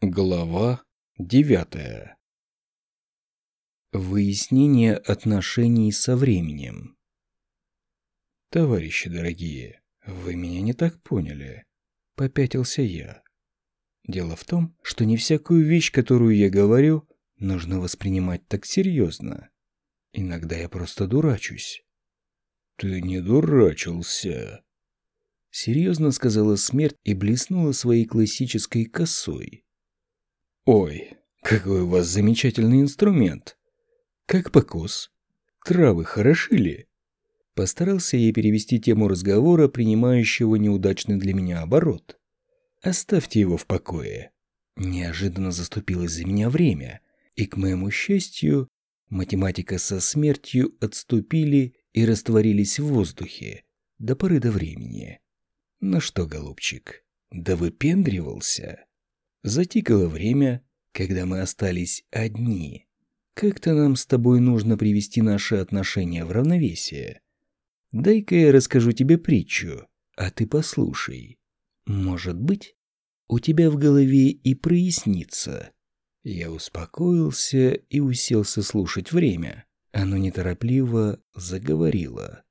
Глава девятая Выяснение отношений со временем «Товарищи дорогие, вы меня не так поняли», — попятился я. Дело в том, что не всякую вещь, которую я говорю, нужно воспринимать так серьезно. Иногда я просто дурачусь. «Ты не дурачился», — серьезно сказала смерть и блеснула своей классической косой. «Ой, какой у вас замечательный инструмент! Как покос! Травы хороши ли?» Постарался я перевести тему разговора, принимающего неудачный для меня оборот. «Оставьте его в покое». Неожиданно заступилось за меня время, и, к моему счастью, математика со смертью отступили и растворились в воздухе до поры до времени. «Ну что, голубчик, да выпендривался?» Затикало время, когда мы остались одни. Как-то нам с тобой нужно привести наши отношения в равновесие. Дай-ка я расскажу тебе притчу, а ты послушай. Может быть, у тебя в голове и прояснится. Я успокоился и уселся слушать время. Оно неторопливо заговорило.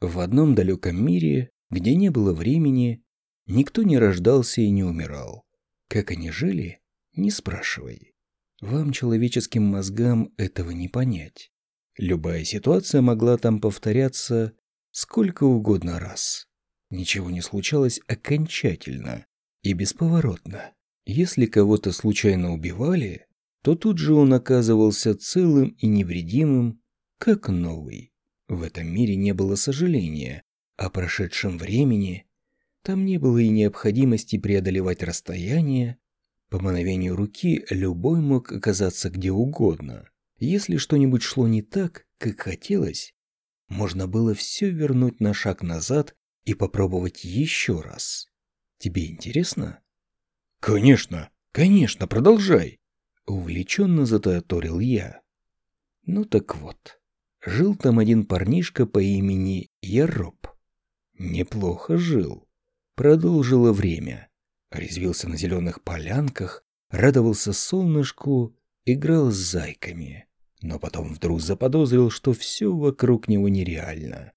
В одном далеком мире, где не было времени, никто не рождался и не умирал. Как они жили, не спрашивай. Вам, человеческим мозгам, этого не понять. Любая ситуация могла там повторяться сколько угодно раз. Ничего не случалось окончательно и бесповоротно. Если кого-то случайно убивали, то тут же он оказывался целым и невредимым, как новый. В этом мире не было сожаления о прошедшем времени там не было и необходимости преодолевать расстояние. По мановению руки любой мог оказаться где угодно. Если что-нибудь шло не так, как хотелось, можно было все вернуть на шаг назад и попробовать еще раз. Тебе интересно? Конечно, конечно, продолжай. Увлеченно затараторил я. Ну так вот, жил там один парнишка по имени Яроб. Неплохо жил продолжило время. Резвился на зеленых полянках, радовался солнышку, играл с зайками. Но потом вдруг заподозрил, что все вокруг него нереально.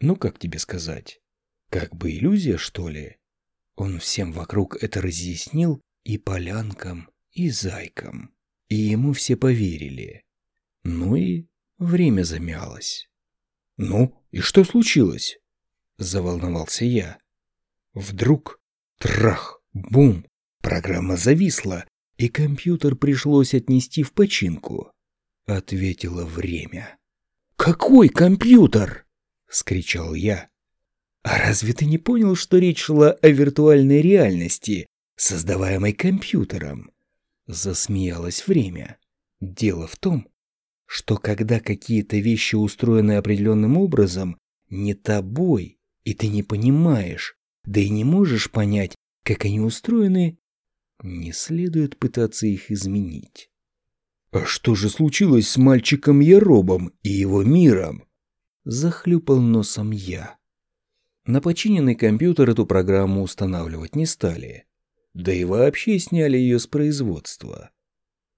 Ну, как тебе сказать? Как бы иллюзия, что ли? Он всем вокруг это разъяснил и полянкам, и зайкам. И ему все поверили. Ну и время замялось. «Ну, и что случилось?» – заволновался я. Вдруг трах, бум, программа зависла, и компьютер пришлось отнести в починку. Ответило время. «Какой компьютер?» — скричал я. «А разве ты не понял, что речь шла о виртуальной реальности, создаваемой компьютером?» Засмеялось время. «Дело в том, что когда какие-то вещи устроены определенным образом, не тобой, и ты не понимаешь, да и не можешь понять, как они устроены, не следует пытаться их изменить. «А что же случилось с мальчиком Яробом и его миром?» Захлюпал носом я. На починенный компьютер эту программу устанавливать не стали. Да и вообще сняли ее с производства.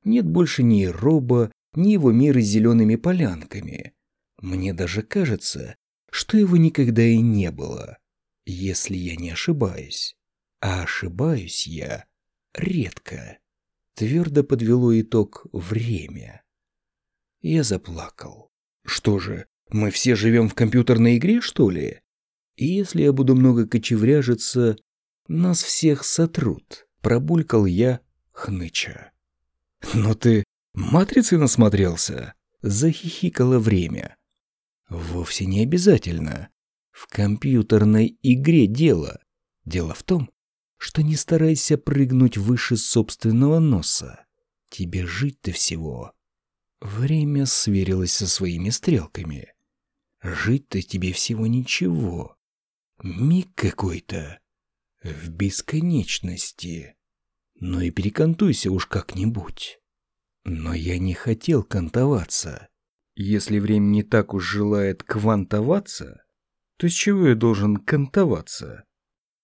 Нет больше ни Яроба, ни его мира с зелеными полянками. Мне даже кажется, что его никогда и не было если я не ошибаюсь. А ошибаюсь я редко. Твердо подвело итог время. Я заплакал. Что же, мы все живем в компьютерной игре, что ли? И если я буду много кочевряжиться, нас всех сотрут, пробулькал я хныча. Но ты матрицы насмотрелся? Захихикало время. Вовсе не обязательно. В компьютерной игре дело. Дело в том, что не старайся прыгнуть выше собственного носа. Тебе жить-то всего. Время сверилось со своими стрелками. Жить-то тебе всего ничего. Миг какой-то. В бесконечности. Ну и перекантуйся уж как-нибудь. Но я не хотел кантоваться. Если время не так уж желает квантоваться, то с чего я должен кантоваться?